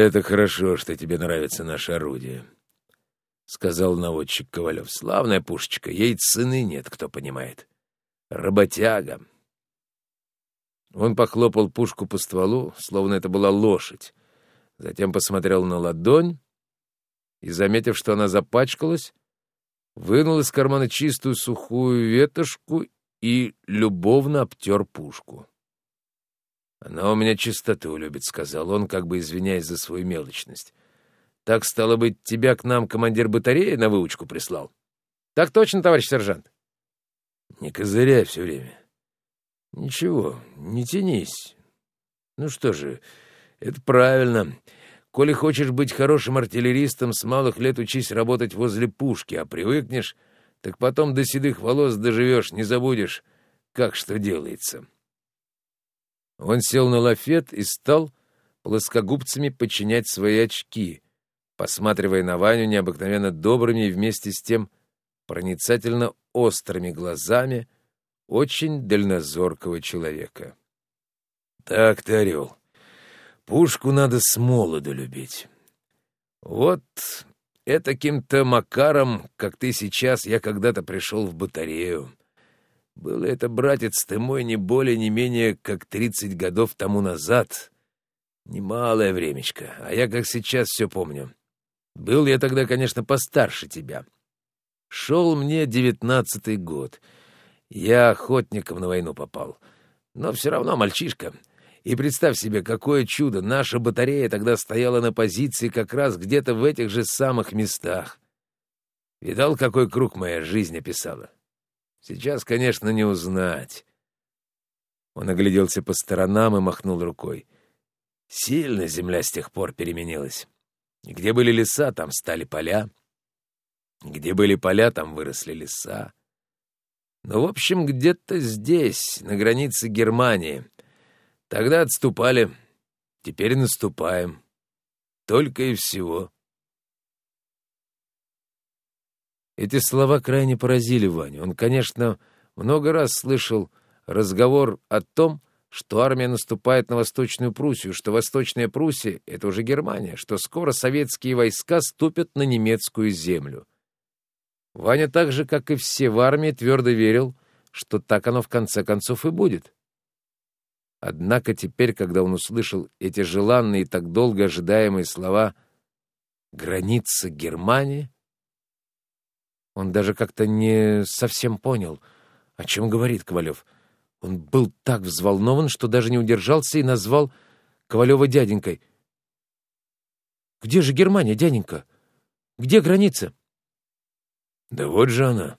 Это хорошо, что тебе нравится наше орудие, — сказал наводчик Ковалев. Славная пушечка, ей цены нет, кто понимает. Работяга. Он похлопал пушку по стволу, словно это была лошадь. Затем посмотрел на ладонь и, заметив, что она запачкалась, вынул из кармана чистую сухую ветошку и любовно обтер пушку. «Она у меня чистоту любит», — сказал он, как бы извиняясь за свою мелочность. «Так, стало быть, тебя к нам командир батареи на выучку прислал?» «Так точно, товарищ сержант». «Не козыряй все время». «Ничего, не тянись. Ну что же, это правильно. Коли хочешь быть хорошим артиллеристом, с малых лет учись работать возле пушки, а привыкнешь, так потом до седых волос доживешь, не забудешь, как что делается». Он сел на лафет и стал плоскогубцами подчинять свои очки, посматривая на Ваню необыкновенно добрыми и вместе с тем проницательно острыми глазами очень дальнозоркого человека. «Так ты, орел, пушку надо с молоду любить. Вот этаким-то макаром, как ты сейчас, я когда-то пришел в батарею. Было это, братец ты мой, не более, не менее, как тридцать годов тому назад. Немалое времечко, а я как сейчас все помню. Был я тогда, конечно, постарше тебя. Шел мне девятнадцатый год. Я охотником на войну попал. Но все равно мальчишка. И представь себе, какое чудо, наша батарея тогда стояла на позиции как раз где-то в этих же самых местах. Видал, какой круг моя жизнь описала? Сейчас, конечно, не узнать. Он огляделся по сторонам и махнул рукой. Сильно земля с тех пор переменилась. Где были леса, там стали поля. Где были поля, там выросли леса. Ну, в общем, где-то здесь, на границе Германии. Тогда отступали, теперь наступаем. Только и всего. Эти слова крайне поразили Ваню. Он, конечно, много раз слышал разговор о том, что армия наступает на Восточную Пруссию, что Восточная Пруссия — это уже Германия, что скоро советские войска ступят на немецкую землю. Ваня так же, как и все в армии, твердо верил, что так оно в конце концов и будет. Однако теперь, когда он услышал эти желанные и так долго ожидаемые слова «граница Германии», он даже как-то не совсем понял, о чем говорит Ковалев. Он был так взволнован, что даже не удержался и назвал Ковалева дяденькой. «Где же Германия, дяденька? Где граница?» «Да вот же она.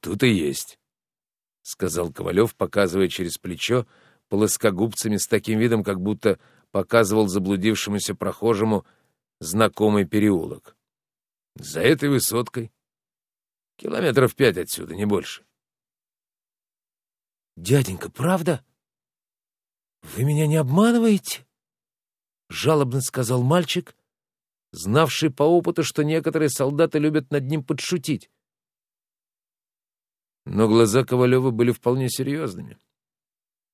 Тут и есть», — сказал Ковалев, показывая через плечо плоскогубцами с таким видом, как будто показывал заблудившемуся прохожему знакомый переулок. «За этой высоткой Километров пять отсюда, не больше. «Дяденька, правда? Вы меня не обманываете?» — жалобно сказал мальчик, знавший по опыту, что некоторые солдаты любят над ним подшутить. Но глаза Ковалева были вполне серьезными.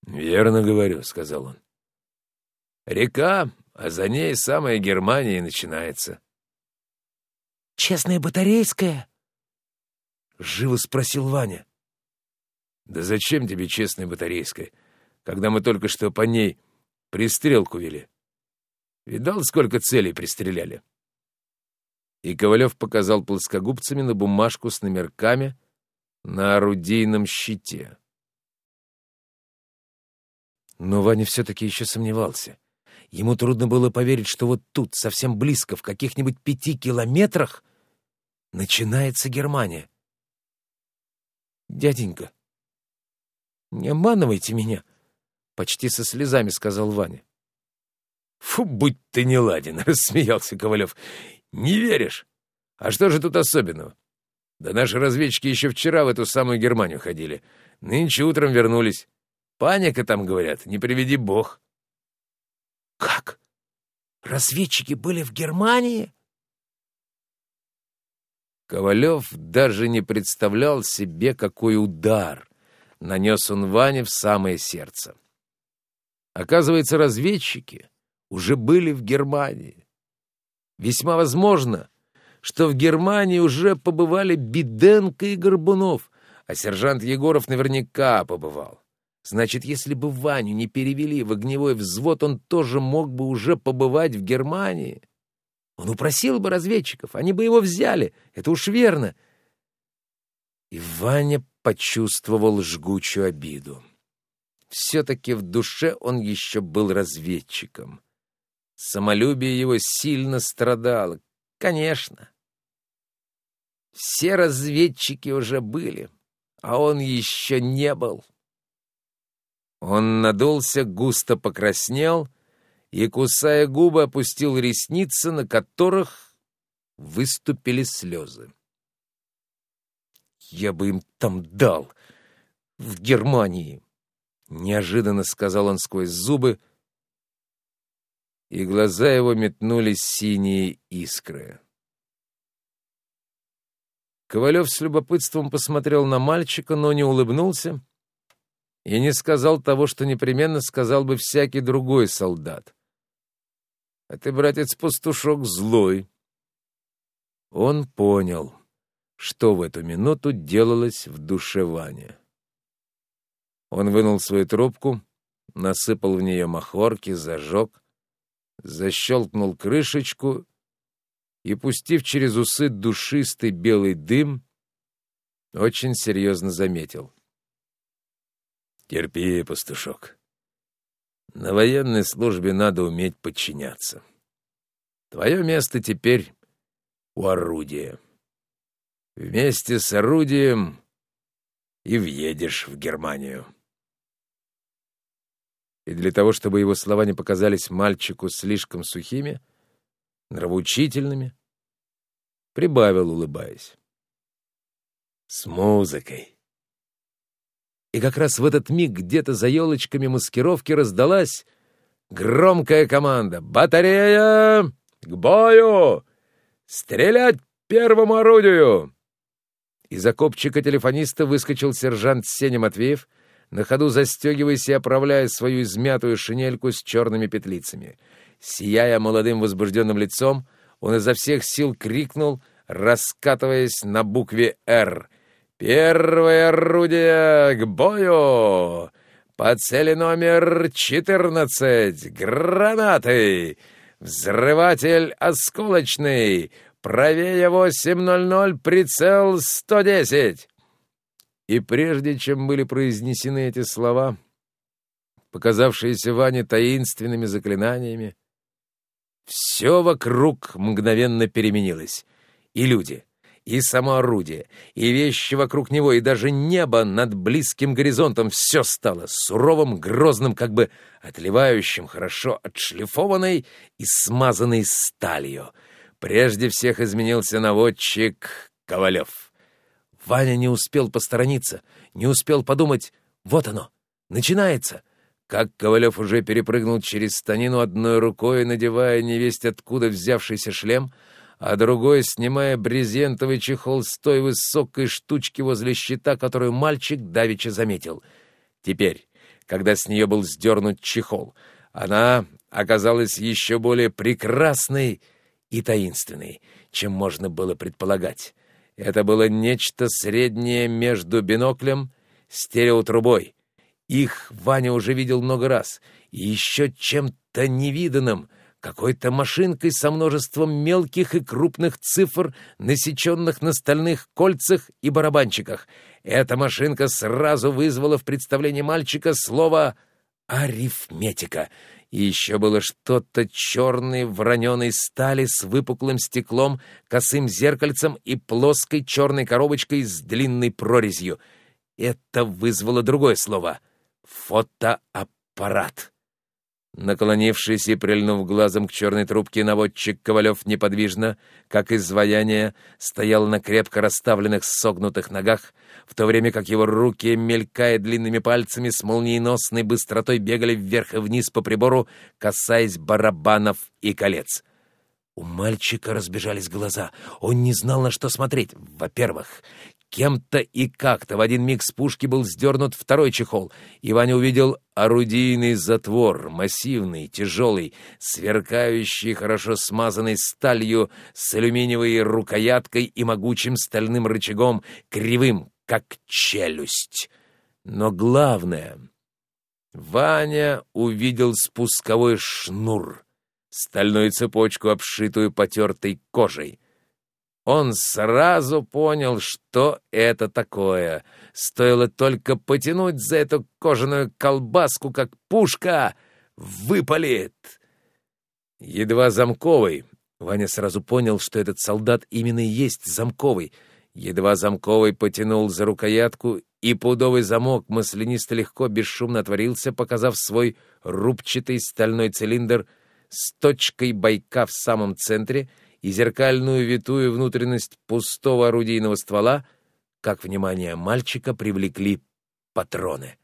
«Верно говорю», — сказал он. «Река, а за ней самая Германия начинается». «Честная батарейская?» — живо спросил Ваня. «Да зачем тебе честная батарейская, когда мы только что по ней пристрелку вели? Видал, сколько целей пристреляли?» И Ковалев показал плоскогубцами на бумажку с номерками на орудийном щите. Но Ваня все-таки еще сомневался. Ему трудно было поверить, что вот тут, совсем близко, в каких-нибудь пяти километрах, начинается Германия. «Дяденька, не обманывайте меня!» — почти со слезами сказал Ваня. «Фу, будь ты неладен!» — рассмеялся Ковалев. «Не веришь? А что же тут особенного? Да наши разведчики еще вчера в эту самую Германию ходили. Нынче утром вернулись. Паника там, говорят, не приведи бог». «Как? Разведчики были в Германии?» Ковалев даже не представлял себе, какой удар нанес он Ване в самое сердце. Оказывается, разведчики уже были в Германии. Весьма возможно, что в Германии уже побывали Биденко и Горбунов, а сержант Егоров наверняка побывал. Значит, если бы Ваню не перевели в огневой взвод, он тоже мог бы уже побывать в Германии. Он упросил бы разведчиков, они бы его взяли, это уж верно. И Ваня почувствовал жгучую обиду. Все-таки в душе он еще был разведчиком. Самолюбие его сильно страдало. Конечно. Все разведчики уже были а он еще не был. Он надулся, густо покраснел и, кусая губы, опустил ресницы, на которых выступили слезы. «Я бы им там дал! В Германии!» — неожиданно сказал он сквозь зубы, и глаза его метнулись синие искры. Ковалев с любопытством посмотрел на мальчика, но не улыбнулся и не сказал того, что непременно сказал бы всякий другой солдат. «А ты, братец-пастушок, злой». Он понял, что в эту минуту делалось в душе Вани. Он вынул свою трубку, насыпал в нее махорки, зажег, защелкнул крышечку и, пустив через усы душистый белый дым, очень серьезно заметил. «Терпи, пастушок. На военной службе надо уметь подчиняться. Твое место теперь у орудия. Вместе с орудием и въедешь в Германию». И для того, чтобы его слова не показались мальчику слишком сухими, нравоучительными, прибавил, улыбаясь. «С музыкой!» И как раз в этот миг где-то за елочками маскировки раздалась громкая команда «Батарея! К бою! Стрелять первому орудию!» Из окопчика телефониста выскочил сержант Сеня Матвеев, на ходу застегиваясь и оправляя свою измятую шинельку с черными петлицами — Сияя молодым возбужденным лицом, он изо всех сил крикнул, раскатываясь на букве «Р». «Первое орудие к бою! По цели номер 14! Гранаты! Взрыватель осколочный! Правее 8.00, прицел 110!» И прежде чем были произнесены эти слова, показавшиеся Ване таинственными заклинаниями, все вокруг мгновенно переменилось. И люди, и само орудие, и вещи вокруг него, и даже небо над близким горизонтом — все стало суровым, грозным, как бы отливающим, хорошо отшлифованной и смазанной сталью. Прежде всех изменился наводчик Ковалев. Ваня не успел посторониться, не успел подумать «вот оно, начинается!» как Ковалев уже перепрыгнул через станину одной рукой, надевая невесть откуда взявшийся шлем, а другой снимая брезентовый чехол с той высокой штучки возле щита, которую мальчик давеча заметил. Теперь, когда с нее был сдернут чехол, она оказалась еще более прекрасной и таинственной, чем можно было предполагать. Это было нечто среднее между биноклем, стереотрубой — их Ваня уже видел много раз. И еще чем-то невиданным, какой-то машинкой со множеством мелких и крупных цифр, насеченных на стальных кольцах и барабанчиках. Эта машинка сразу вызвала в представлении мальчика слово «арифметика». И еще было что-то черное в раненой стали с выпуклым стеклом, косым зеркальцем и плоской черной коробочкой с длинной прорезью. Это вызвало другое слово — фотоаппарат. Наклонившись и прильнув глазом к черной трубке, наводчик Ковалев неподвижно, как изваяние, стоял на крепко расставленных согнутых ногах, в то время как его руки, мелькая длинными пальцами, с молниеносной быстротой бегали вверх и вниз по прибору, касаясь барабанов и колец. У мальчика разбежались глаза. Он не знал, на что смотреть. Во-первых, Кем-то и как-то в один миг с пушки был сдернут второй чехол, и Ваня увидел орудийный затвор, массивный, тяжелый, сверкающий, хорошо смазанный сталью с алюминиевой рукояткой и могучим стальным рычагом, кривым, как челюсть. Но главное, Ваня увидел спусковой шнур, стальную цепочку, обшитую потертой кожей. Он сразу понял, что это такое. Стоило только потянуть за эту кожаную колбаску, как пушка выпалит. Едва замковый. Ваня сразу понял, что этот солдат именно и есть замковый. Едва замковый потянул за рукоятку, и пудовый замок маслянисто легко, бесшумно отворился, показав свой рубчатый стальной цилиндр с точкой бойка в самом центре — и зеркальную витую внутренность пустого орудийного ствола, как внимание мальчика привлекли патроны.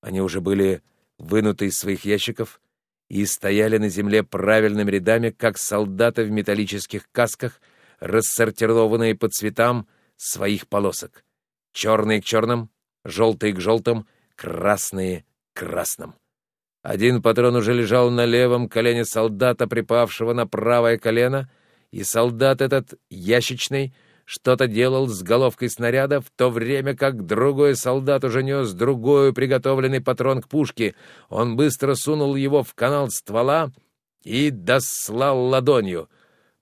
Они уже были вынуты из своих ящиков и стояли на земле правильными рядами, как солдаты в металлических касках, рассортированные по цветам своих полосок. Черные к черным, желтые к желтым, красные к красным. Один патрон уже лежал на левом колене солдата, припавшего на правое колено — и солдат этот, ящичный, что-то делал с головкой снаряда, в то время как другой солдат уже нес другой приготовленный патрон к пушке. Он быстро сунул его в канал ствола и дослал ладонью.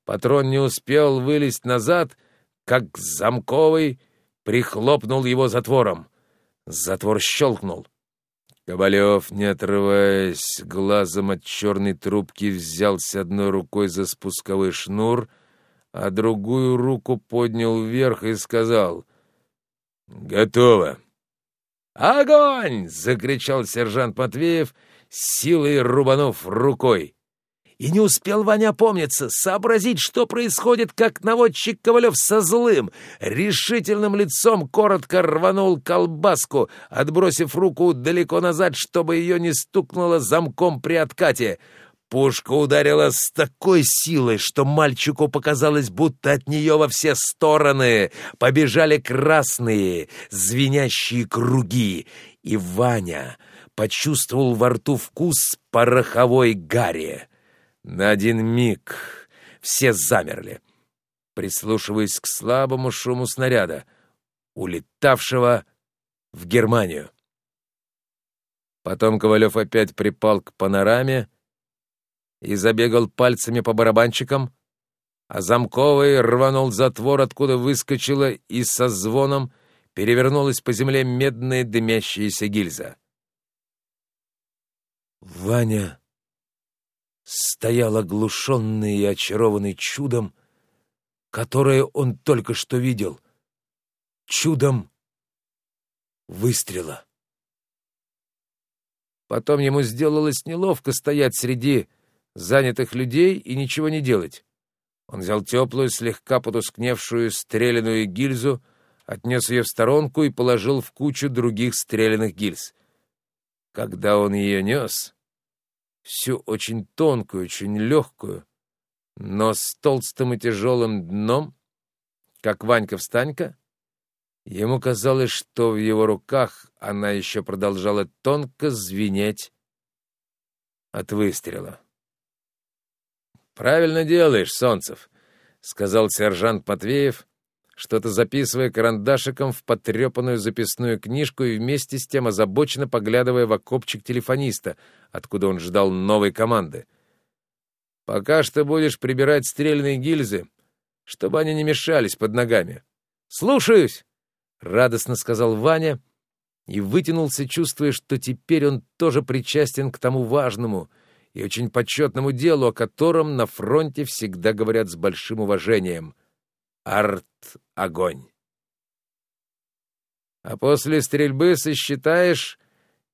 Патрон не успел вылезть назад, как замковый прихлопнул его затвором. Затвор щелкнул. Ковалев, не отрываясь глазом от черной трубки, взялся одной рукой за спусковой шнур, а другую руку поднял вверх и сказал «Готово!» «Огонь!» — закричал сержант Матвеев, силой рубанув рукой. И не успел Ваня опомниться, сообразить, что происходит, как наводчик Ковалев со злым, решительным лицом коротко рванул колбаску, отбросив руку далеко назад, чтобы ее не стукнуло замком при откате. Пушка ударила с такой силой, что мальчику показалось, будто от нее во все стороны побежали красные, звенящие круги, и Ваня почувствовал во рту вкус пороховой гари. На один миг все замерли, прислушиваясь к слабому шуму снаряда, улетавшего в Германию. Потом Ковалев опять припал к панораме и забегал пальцами по барабанчикам, а замковый рванул затвор, откуда выскочила и со звоном перевернулась по земле медная дымящаяся гильза. Ваня стоял оглушенный и очарованный чудом, которое он только что видел. Чудом выстрела. Потом ему сделалось неловко стоять среди занятых людей и ничего не делать. Он взял теплую, слегка потускневшую стреляную гильзу, отнес ее в сторонку и положил в кучу других стреляных гильз. Когда он ее нес, всю очень тонкую, очень легкую, но с толстым и тяжелым дном, как Ванька-встанька, ему казалось, что в его руках она еще продолжала тонко звенеть от выстрела. «Правильно делаешь, Солнцев», — сказал сержант Матвеев, что-то записывая карандашиком в потрепанную записную книжку и вместе с тем озабоченно поглядывая в окопчик телефониста, откуда он ждал новой команды. «Пока что будешь прибирать стрельные гильзы, чтобы они не мешались под ногами». «Слушаюсь!» — радостно сказал Ваня и вытянулся, чувствуя, что теперь он тоже причастен к тому важному и очень почетному делу, о котором на фронте всегда говорят с большим уважением — арт-огонь. А после стрельбы сосчитаешь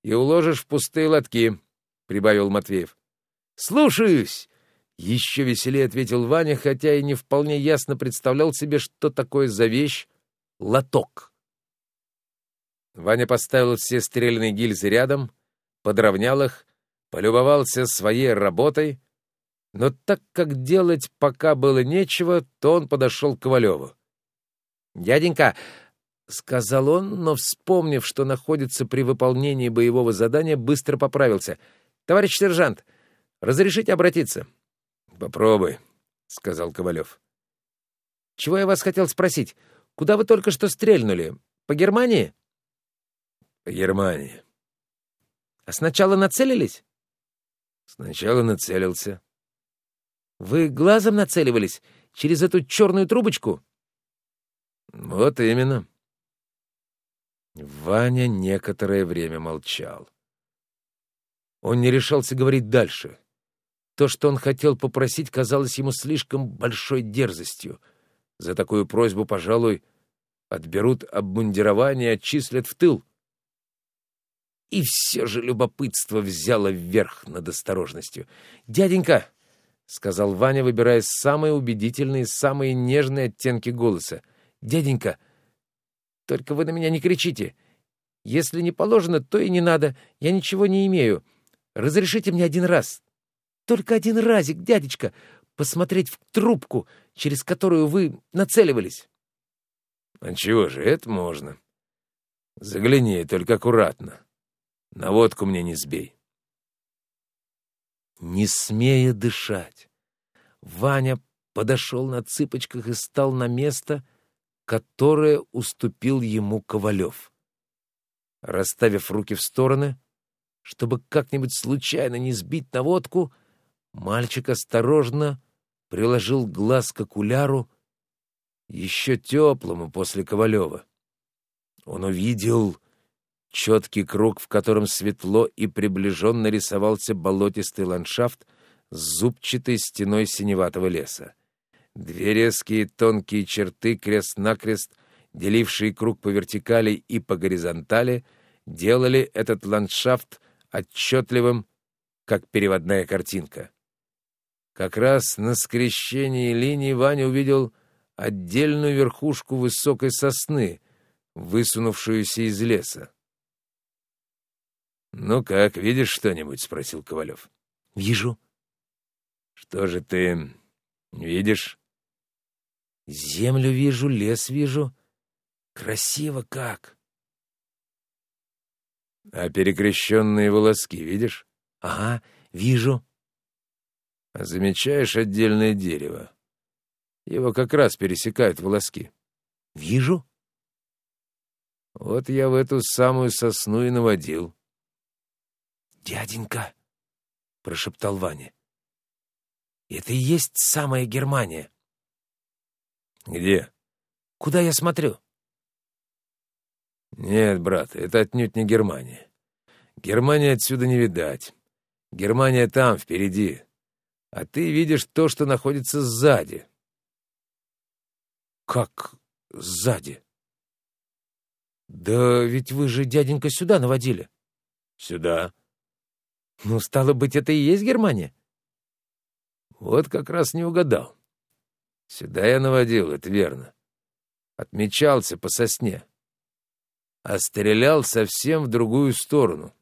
и уложишь в пустые лотки, — прибавил Матвеев. — Слушаюсь! — еще веселее ответил Ваня, хотя и не вполне ясно представлял себе, что такое за вещь — лоток. Ваня поставил все стрельные гильзы рядом, подровнял их, полюбовался своей работой, но так как делать пока было нечего, то он подошел к Ковалеву. — Дяденька, — сказал он, но, вспомнив, что находится при выполнении боевого задания, быстро поправился. «Товарищ сержант, разрешите обратиться?» «Попробуй», — сказал Ковалев. «Чего я вас хотел спросить? Куда вы только что стрельнули? По Германии?» «По Германии». «А сначала нацелились?» «Сначала нацелился». «Вы глазом нацеливались? Через эту черную трубочку?» «Вот именно». Ваня некоторое время молчал. Он не решался говорить дальше. То, что он хотел попросить, казалось ему слишком большой дерзостью. За такую просьбу, пожалуй, отберут обмундирование отчислят в тыл. И все же любопытство взяло вверх над осторожностью. «Дяденька!» — сказал Ваня, выбирая самые убедительные, самые нежные оттенки голоса. «Дяденька, только вы на меня не кричите. Если не положено, то и не надо. Я ничего не имею. Разрешите мне один раз, только один разик, дядечка, посмотреть в трубку, через которую вы нацеливались. — А чего же, это можно. Загляни, только аккуратно. Наводку мне не сбей. Не смея дышать, Ваня подошел на цыпочках и стал на место, которое уступил ему Ковалев. Расставив руки в стороны, чтобы как-нибудь случайно не сбить наводку, — Мальчик осторожно приложил глаз к окуляру, еще теплому после Ковалева. Он увидел четкий круг, в котором светло и приближенно рисовался болотистый ландшафт с зубчатой стеной синеватого леса. Две резкие тонкие черты, крест-накрест, делившие круг по вертикали и по горизонтали, делали этот ландшафт отчетливым, как переводная картинка. Как раз на скрещении линий Ваня увидел отдельную верхушку высокой сосны, высунувшуюся из леса. «Ну как, видишь что-нибудь?» — спросил Ковалев. «Вижу». «Что же ты видишь?» «Землю вижу, лес вижу. Красиво как!» «А перекрещенные волоски видишь?» «Ага, вижу». Замечаешь отдельное дерево? Его как раз пересекают волоски. Вижу. Вот я в эту самую сосну и наводил. «Дяденька!» — прошептал Ваня. «Это и есть самая Германия». «Где?» «Куда я смотрю?» «Нет, брат, это отнюдь не Германия. Германия отсюда не видать. Германия там, впереди а ты видишь то, что находится сзади. Как сзади? Да ведь вы же, дяденька, сюда наводили. Сюда. Ну, стало быть, это и есть Германия? Вот как раз не угадал. Сюда я наводил, это верно. Отмечался по сосне. А стрелял совсем в другую сторону.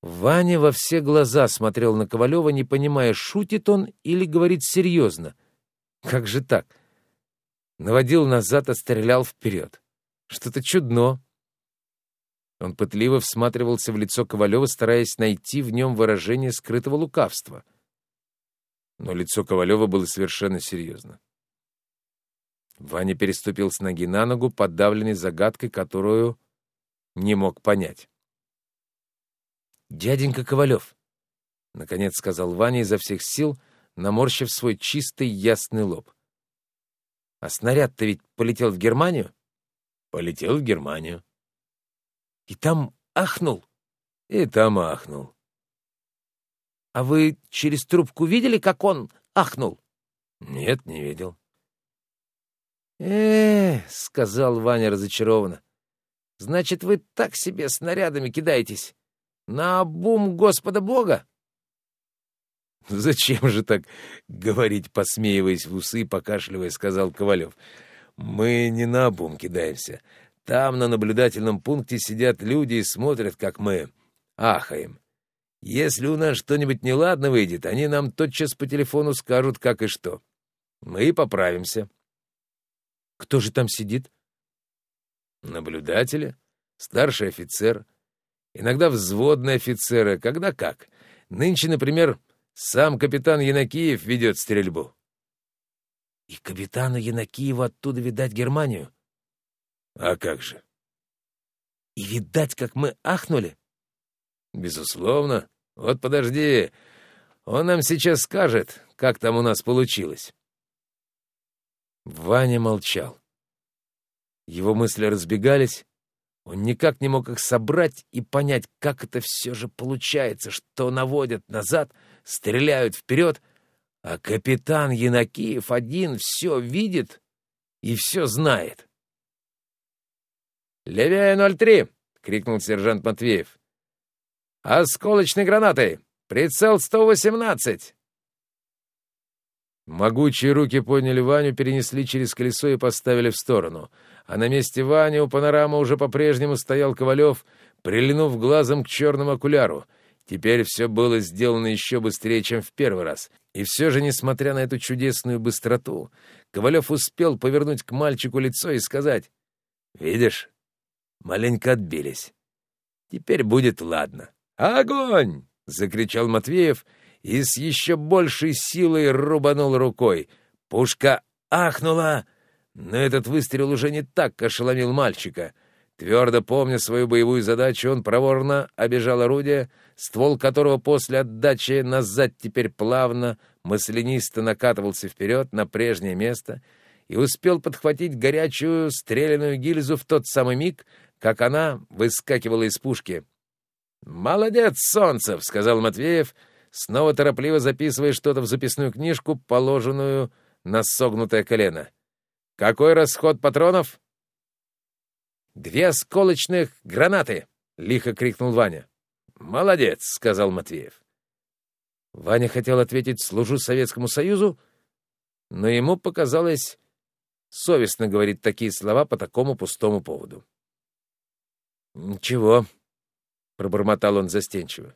Ваня во все глаза смотрел на Ковалева, не понимая, шутит он или говорит серьезно. Как же так? Наводил назад, а стрелял вперед. Что-то чудно. Он пытливо всматривался в лицо Ковалева, стараясь найти в нем выражение скрытого лукавства. Но лицо Ковалева было совершенно серьезно. Ваня переступил с ноги на ногу, подавленный загадкой, которую не мог понять. «Дяденька Ковалев», — наконец сказал Ваня изо всех сил, наморщив свой чистый ясный лоб. «А снаряд-то ведь полетел в Германию?» «Полетел в Германию». «И там ахнул?» «И там ахнул». «А вы через трубку видели, как он ахнул?» «Нет, не видел». «Э, — сказал Ваня разочарованно, — значит, вы так себе снарядами кидаетесь. На бум Господа Бога? «Зачем же так говорить, посмеиваясь в усы, покашливая?» — сказал Ковалев. «Мы не на бум кидаемся. Там на наблюдательном пункте сидят люди и смотрят, как мы ахаем. Если у нас что-нибудь неладно выйдет, они нам тотчас по телефону скажут, как и что. Мы и поправимся». Кто же там сидит? Наблюдатели, старший офицер, иногда взводные офицеры, когда как. Нынче, например, сам капитан Янакиев ведет стрельбу. И капитана Янакиева оттуда видать Германию? А как же? И видать, как мы ахнули? Безусловно. Вот подожди, он нам сейчас скажет, как там у нас получилось. Ваня молчал. Его мысли разбегались. Он никак не мог их собрать и понять, как это все же получается, что наводят назад, стреляют вперед, а капитан Янакиев один все видит и все знает. «Левее 03!» — крикнул сержант Матвеев. «Осколочной гранатой! Прицел 118!» Могучие руки подняли Ваню, перенесли через колесо и поставили в сторону. А на месте Вани у панорамы уже по-прежнему стоял Ковалев, прильнув глазом к черному окуляру. Теперь все было сделано еще быстрее, чем в первый раз. И все же, несмотря на эту чудесную быстроту, Ковалев успел повернуть к мальчику лицо и сказать, «Видишь, маленько отбились. Теперь будет ладно». «Огонь!» — закричал Матвеев — и с еще большей силой рубанул рукой. Пушка ахнула, но этот выстрел уже не так ошеломил мальчика. Твердо помня свою боевую задачу, он проворно обежал орудие, ствол которого после отдачи назад теперь плавно, маслянисто накатывался вперед на прежнее место и успел подхватить горячую стреляную гильзу в тот самый миг, как она выскакивала из пушки. «Молодец, Солнцев!» — сказал Матвеев — снова торопливо записывая что-то в записную книжку, положенную на согнутое колено. «Какой расход патронов?» «Две осколочных гранаты!» — лихо крикнул Ваня. «Молодец!» — сказал Матвеев. Ваня хотел ответить «служу Советскому Союзу», но ему показалось совестно говорить такие слова по такому пустому поводу. «Ничего», — пробормотал он застенчиво.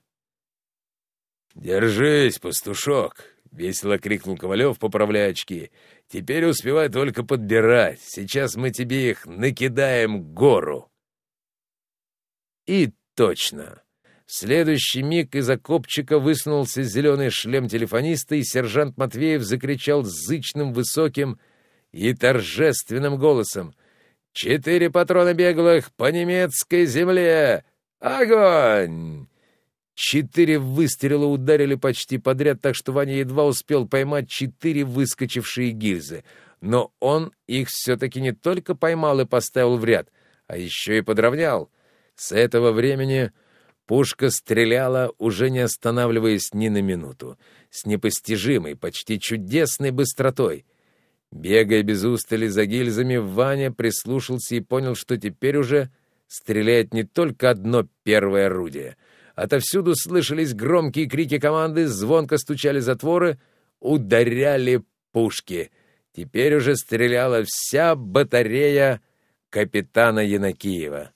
«Держись, пастушок!» — весело крикнул Ковалев, поправляя очки. «Теперь успевай только подбирать. Сейчас мы тебе их накидаем гору». И точно. В следующий миг из окопчика высунулся зеленый шлем телефониста, и сержант Матвеев закричал зычным, высоким и торжественным голосом. «Четыре патрона беглых по немецкой земле! Огонь!» Четыре выстрела ударили почти подряд, так что Ваня едва успел поймать четыре выскочившие гильзы. Но он их все-таки не только поймал и поставил в ряд, а еще и подровнял. С этого времени пушка стреляла, уже не останавливаясь ни на минуту, с непостижимой, почти чудесной быстротой. Бегая без устали за гильзами, Ваня прислушался и понял, что теперь уже стреляет не только одно первое орудие — Отовсюду слышались громкие крики команды, звонко стучали затворы, ударяли пушки. Теперь уже стреляла вся батарея капитана Янакиева.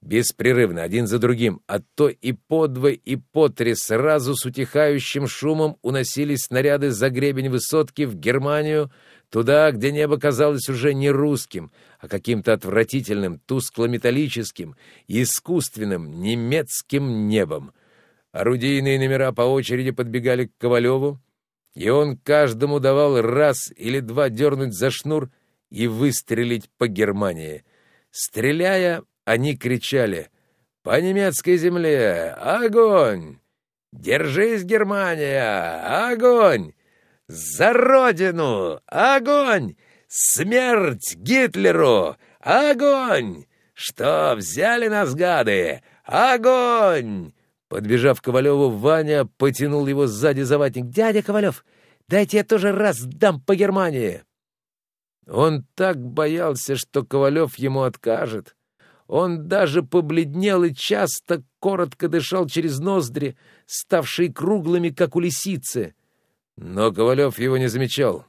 Беспрерывно, один за другим, а то и по два, и по три сразу с утихающим шумом уносились снаряды за гребень высотки в Германию, туда, где небо казалось уже не русским, а каким-то отвратительным, тускло-металлическим, искусственным немецким небом. Орудийные номера по очереди подбегали к Ковалеву, и он каждому давал раз или два дернуть за шнур и выстрелить по Германии. Стреляя, они кричали «По немецкой земле! Огонь! Держись, Германия! Огонь! За родину! Огонь! Смерть Гитлеру! Огонь! Что, взяли нас, гады? Огонь!» Подбежав к Ковалеву, Ваня потянул его сзади за ватник. «Дядя Ковалев, дайте я тоже раз дам по Германии!» Он так боялся, что Ковалев ему откажет. Он даже побледнел и часто коротко дышал через ноздри, ставшие круглыми, как у лисицы. Но Ковалев его не замечал.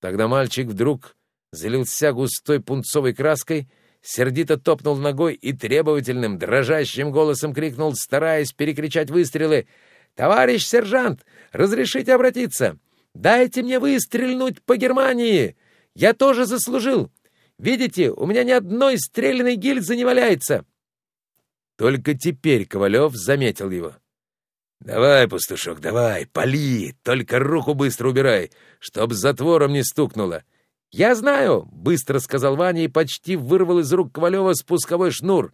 Тогда мальчик вдруг залился густой пунцовой краской, сердито топнул ногой и требовательным, дрожащим голосом крикнул, стараясь перекричать выстрелы, «Товарищ сержант, разрешите обратиться! Дайте мне выстрельнуть по Германии! Я тоже заслужил! Видите, у меня ни одной стрелянной гильзы не валяется!» Только теперь Ковалев заметил его. «Давай, пастушок, давай, пали, только руку быстро убирай, чтоб затвором не стукнуло». «Я знаю», — быстро сказал Ваня и почти вырвал из рук Ковалева спусковой шнур.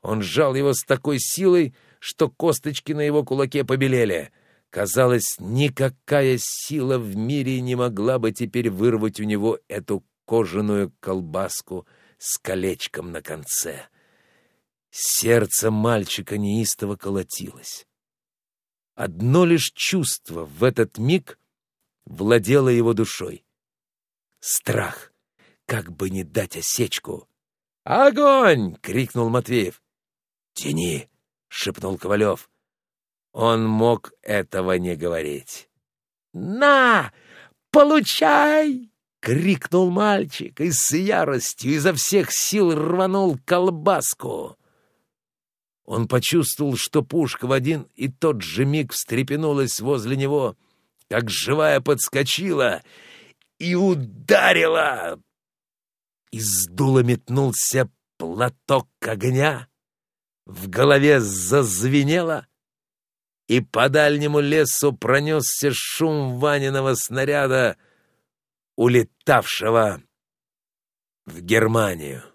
Он сжал его с такой силой, что косточки на его кулаке побелели. Казалось, никакая сила в мире не могла бы теперь вырвать у него эту кожаную колбаску с колечком на конце. Сердце мальчика неистово колотилось. Одно лишь чувство в этот миг владело его душой. Страх, как бы не дать осечку. «Огонь!» — крикнул Матвеев. «Тяни!» — шепнул Ковалев. Он мог этого не говорить. «На! Получай!» — крикнул мальчик и с яростью изо всех сил рванул колбаску. Он почувствовал, что пушка в один и тот же миг встрепенулась возле него, как живая подскочила и ударила. Из дула метнулся платок огня, в голове зазвенело, и по дальнему лесу пронесся шум Ваниного снаряда, улетавшего в Германию.